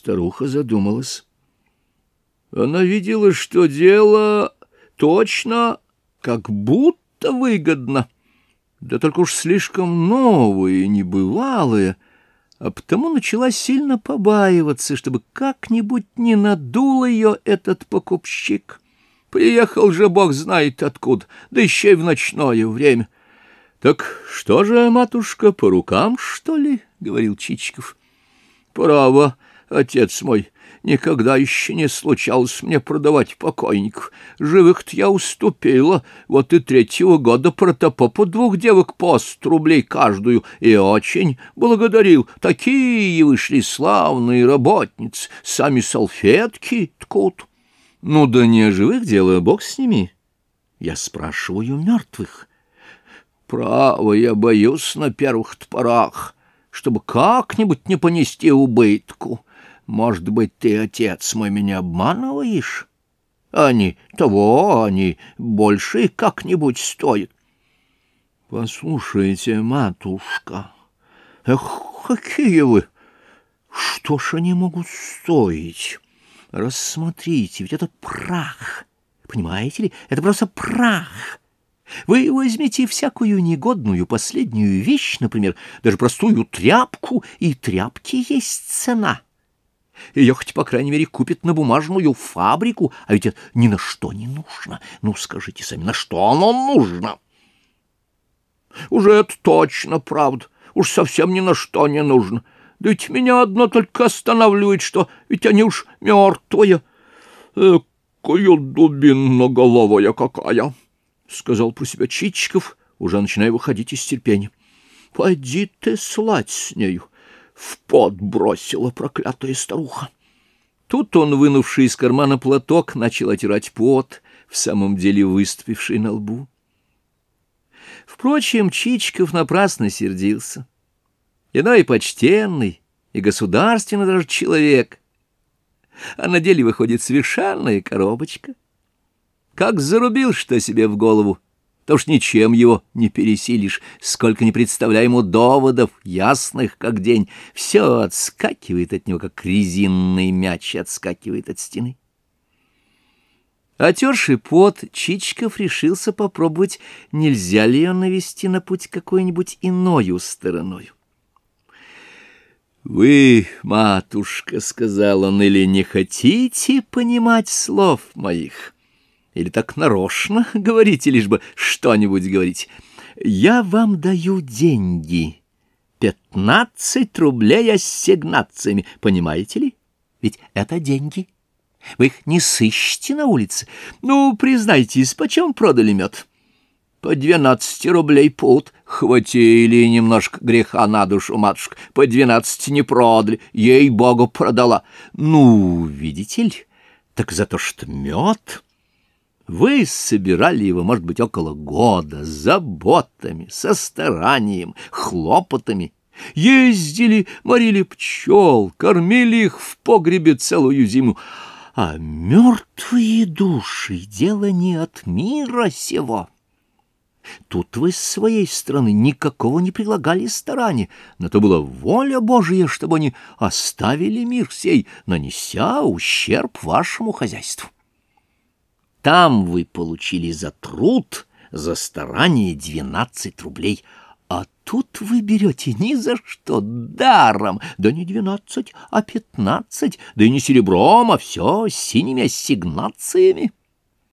Старуха задумалась. Она видела, что дело точно как будто выгодно, да только уж слишком новое, небывалое, а потому начала сильно побаиваться, чтобы как-нибудь не надул ее этот покупщик. Приехал же бог знает откуда, да еще и в ночное время. — Так что же, матушка, по рукам, что ли? — говорил Чичиков. — Право, отец мой, никогда еще не случалось мне продавать покойников. Живых-то я уступила, вот и третьего года протопопу двух девок по сто рублей каждую, и очень благодарил. Такие вышли славные работницы, сами салфетки ткут. Ну да не о живых дело, бог с ними. Я спрашиваю мертвых. Право, я боюсь на первых топорах, чтобы как-нибудь не понести убытку. Может быть, ты, отец мой, меня обманываешь? Они того, они больше как-нибудь стоят. Послушайте, матушка, эх, какие вы! Что ж они могут стоить? Рассмотрите, ведь это прах. Понимаете ли, это просто прах. Вы возьмите всякую негодную последнюю вещь, например, даже простую тряпку, и тряпки есть цена. Ее хоть, по крайней мере, купит на бумажную фабрику, а ведь это ни на что не нужно. Ну, скажите сами, на что оно нужно? Уже это точно правда, уж совсем ни на что не нужно. Да ведь меня одно только останавливает, что ведь они уж мертвые. Экая дубинноголовая какая! — сказал про себя Чичиков, уже начиная выходить из терпения. — Пойди ты слать с нею! В пот бросила проклятая старуха. Тут он, вынувший из кармана платок, начал отирать пот, в самом деле выступивший на лбу. Впрочем, Чичиков напрасно сердился. Иной почтенный и государственный даже человек, а на деле выходит совершенная коробочка. Как зарубил что себе в голову, то уж ничем его не пересилишь, сколько не представляй ему доводов, ясных как день, все отскакивает от него, как резинный мяч отскакивает от стены. Отерший пот, Чичиков решился попробовать, нельзя ли ее навести на путь какой-нибудь иною стороною. «Вы, матушка, — сказал он, — или не хотите понимать слов моих?» Или так нарочно говорите, лишь бы что-нибудь говорить. Я вам даю деньги. Пятнадцать рублей ассигнациями. Понимаете ли? Ведь это деньги. Вы их не сыщете на улице. Ну, признайтесь, почем продали мед? По двенадцати рублей пут. Хватили немножко греха на душу, матушка. По двенадцати не продали. Ей-богу, продала. Ну, видите ли, так за то, что мед... Вы собирали его, может быть, около года, с заботами, со старанием, хлопотами. Ездили, морили пчел, кормили их в погребе целую зиму. А мертвые души — дело не от мира сего. Тут вы с своей стороны никакого не прилагали старания, но то была воля Божия, чтобы они оставили мир сей, нанеся ущерб вашему хозяйству. Там вы получили за труд, за старание двенадцать рублей, а тут вы берете ни за что, даром, да не двенадцать, а пятнадцать, да и не серебром, а все синими ассигнациями.